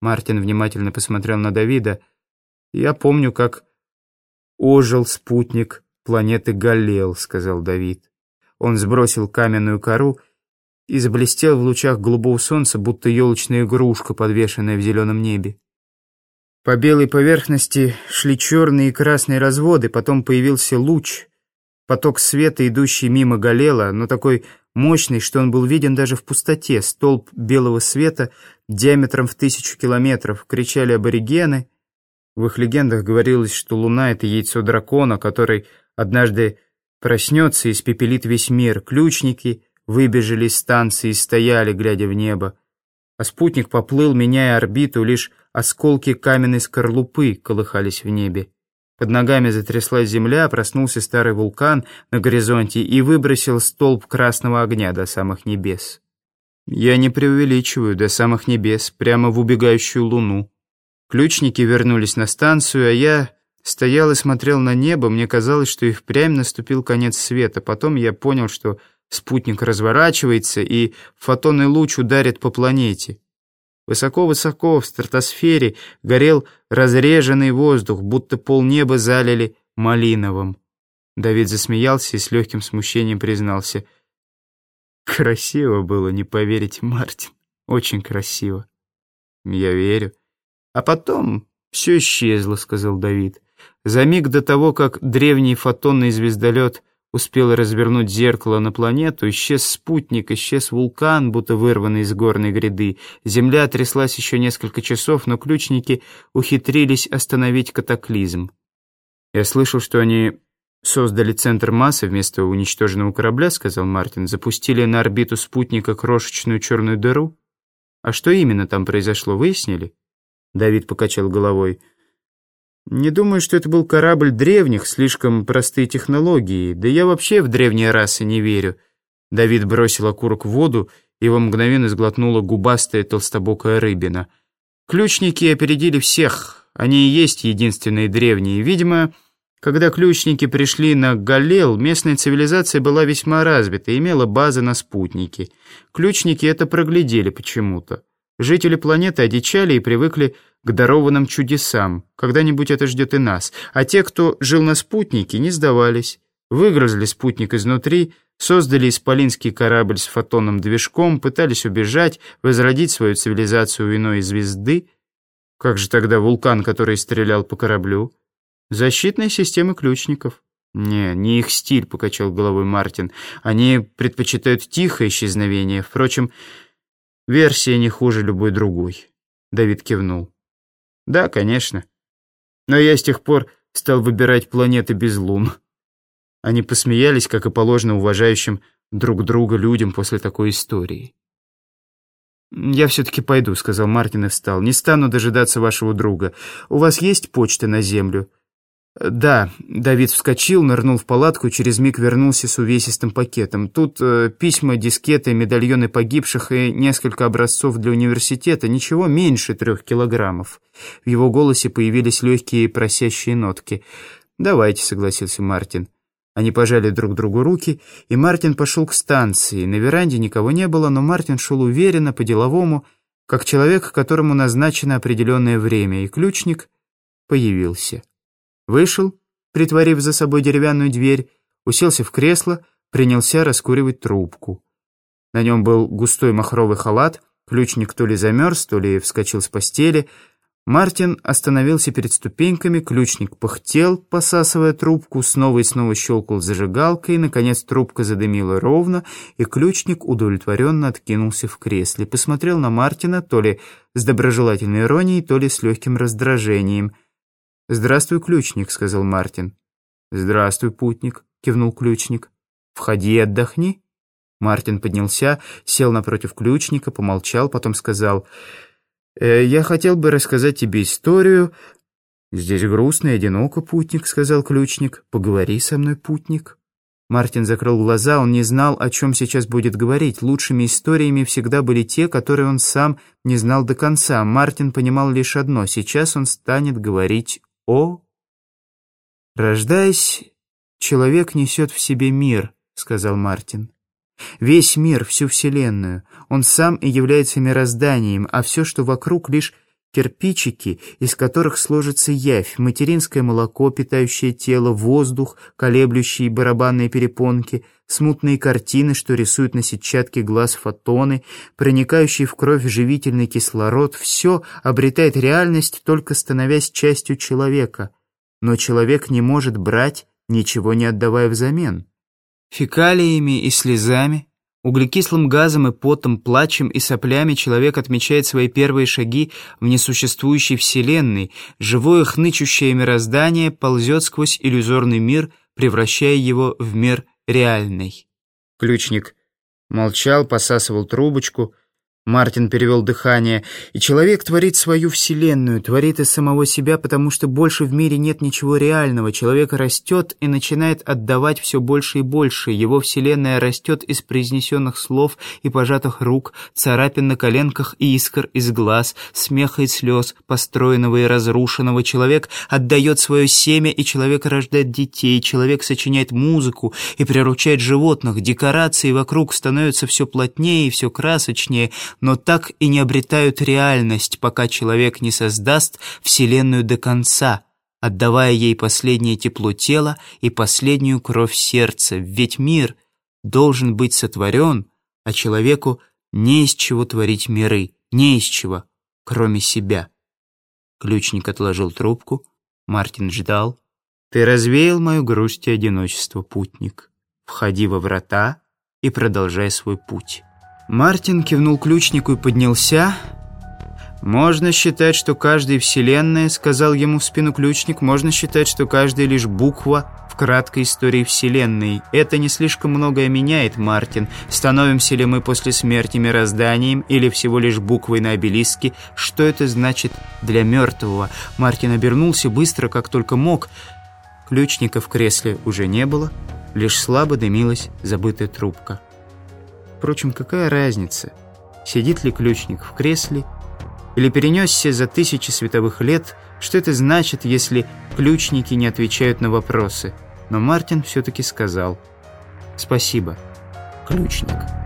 Мартин внимательно посмотрел на Давида. «Я помню, как ожил спутник планеты Галлел», — сказал Давид. Он сбросил каменную кору и заблестел в лучах голубого солнца, будто елочная игрушка, подвешенная в зеленом небе. По белой поверхности шли черные и красные разводы, потом появился луч, поток света, идущий мимо Галела, но такой мощный, что он был виден даже в пустоте, столб белого света диаметром в тысячу километров, кричали аборигены. В их легендах говорилось, что Луна — это яйцо дракона, который однажды проснется и испепелит весь мир. Ключники выбежали из станции и стояли, глядя в небо. А спутник поплыл, меняя орбиту, лишь осколки каменной скорлупы колыхались в небе. Под ногами затряслась земля, проснулся старый вулкан на горизонте и выбросил столб красного огня до самых небес. Я не преувеличиваю, до самых небес, прямо в убегающую луну. Ключники вернулись на станцию, а я стоял и смотрел на небо. Мне казалось, что и впрямь наступил конец света. Потом я понял, что спутник разворачивается, и фотонный луч ударит по планете. Высоко-высоко в стратосфере горел разреженный воздух, будто полнеба залили малиновым. Давид засмеялся и с легким смущением признался. «Красиво было, не поверите, Мартин. Очень красиво». «Я верю». «А потом все исчезло», — сказал Давид. «За миг до того, как древний фотонный звездолет Успел развернуть зеркало на планету, исчез спутник, исчез вулкан, будто вырванный из горной гряды. Земля тряслась еще несколько часов, но ключники ухитрились остановить катаклизм. «Я слышал, что они создали центр массы вместо уничтоженного корабля», — сказал Мартин. «Запустили на орбиту спутника крошечную черную дыру? А что именно там произошло, выяснили?» Давид покачал головой. Не думаю, что это был корабль древних, слишком простые технологии. Да я вообще в древние расы не верю. Давид бросил окурок в воду, его мгновенно сглотнула губастая толстобокая рыбина. Ключники опередили всех. Они и есть единственные древние. Видимо, когда ключники пришли на Галел, местная цивилизация была весьма развита и имела базы на спутнике. Ключники это проглядели почему-то. Жители планеты одичали и привыкли к дарованным чудесам. Когда-нибудь это ждет и нас. А те, кто жил на спутнике, не сдавались. Выгрызли спутник изнутри, создали исполинский корабль с фотонным движком, пытались убежать, возродить свою цивилизацию у иной звезды. Как же тогда вулкан, который стрелял по кораблю? Защитные системы ключников. «Не, не их стиль», — покачал головой Мартин. «Они предпочитают тихое исчезновение. Впрочем, версия не хуже любой другой». Давид кивнул. Да, конечно. Но я с тех пор стал выбирать планеты без лун. Они посмеялись, как и положено уважающим друг друга людям после такой истории. «Я все-таки пойду», — сказал Мартин и встал. «Не стану дожидаться вашего друга. У вас есть почта на Землю?» «Да», — Давид вскочил, нырнул в палатку через миг вернулся с увесистым пакетом. «Тут э, письма, дискеты, медальоны погибших и несколько образцов для университета. Ничего меньше трех килограммов». В его голосе появились легкие просящие нотки. «Давайте», — согласился Мартин. Они пожали друг другу руки, и Мартин пошел к станции. На веранде никого не было, но Мартин шел уверенно, по-деловому, как человек, которому назначено определенное время, и ключник появился. Вышел, притворив за собой деревянную дверь, уселся в кресло, принялся раскуривать трубку. На нем был густой махровый халат, ключник то ли замерз, то ли вскочил с постели. Мартин остановился перед ступеньками, ключник пыхтел, посасывая трубку, снова и снова щелкал зажигалкой, наконец трубка задымила ровно, и ключник удовлетворенно откинулся в кресле, посмотрел на Мартина то ли с доброжелательной иронией, то ли с легким раздражением — «Здравствуй, ключник», — сказал Мартин. «Здравствуй, путник», — кивнул ключник. «Входи и отдохни». Мартин поднялся, сел напротив ключника, помолчал, потом сказал, э, «Я хотел бы рассказать тебе историю». «Здесь грустно и одиноко, путник», — сказал ключник. «Поговори со мной, путник». Мартин закрыл глаза, он не знал, о чем сейчас будет говорить. Лучшими историями всегда были те, которые он сам не знал до конца. Мартин понимал лишь одно — сейчас он станет говорить о... «Рождаясь, человек несет в себе мир», — сказал Мартин. «Весь мир, всю Вселенную. Он сам и является мирозданием, а все, что вокруг, лишь кирпичики, из которых сложится явь, материнское молоко, питающее тело, воздух, колеблющие барабанные перепонки, смутные картины, что рисуют на сетчатке глаз фотоны, проникающий в кровь живительный кислород, все обретает реальность, только становясь частью человека. Но человек не может брать, ничего не отдавая взамен. Фекалиями и слезами, Углекислым газом и потом, плачем и соплями человек отмечает свои первые шаги в несуществующей вселенной. Живое хнычущее мироздание ползет сквозь иллюзорный мир, превращая его в мир реальный. Ключник молчал, посасывал трубочку — Мартин перевел дыхание. «И человек творит свою вселенную, творит из самого себя, потому что больше в мире нет ничего реального. Человек растет и начинает отдавать все больше и больше. Его вселенная растет из произнесенных слов и пожатых рук, царапин на коленках и искр из глаз, смеха и слез, построенного и разрушенного. Человек отдает свое семя, и человек рождает детей. Человек сочиняет музыку и приручает животных. Декорации вокруг становятся все плотнее и все красочнее, но так и не обретают реальность, пока человек не создаст Вселенную до конца, отдавая ей последнее тепло тела и последнюю кровь сердца. Ведь мир должен быть сотворен, а человеку не из чего творить миры, не из чего, кроме себя. Ключник отложил трубку, Мартин ждал. «Ты развеял мою грусть и одиночество, путник. Входи во врата и продолжай свой путь». Мартин кивнул ключнику и поднялся. «Можно считать, что каждая вселенная, — сказал ему в спину ключник, — можно считать, что каждая лишь буква в краткой истории вселенной. Это не слишком многое меняет, Мартин. Становимся ли мы после смерти мирозданием или всего лишь буквой на обелиске? Что это значит для мертвого?» Мартин обернулся быстро, как только мог. Ключника в кресле уже не было, лишь слабо дымилась забытая трубка. Впрочем, какая разница, сидит ли ключник в кресле или перенесся за тысячи световых лет, что это значит, если ключники не отвечают на вопросы. Но Мартин все-таки сказал «Спасибо, ключник».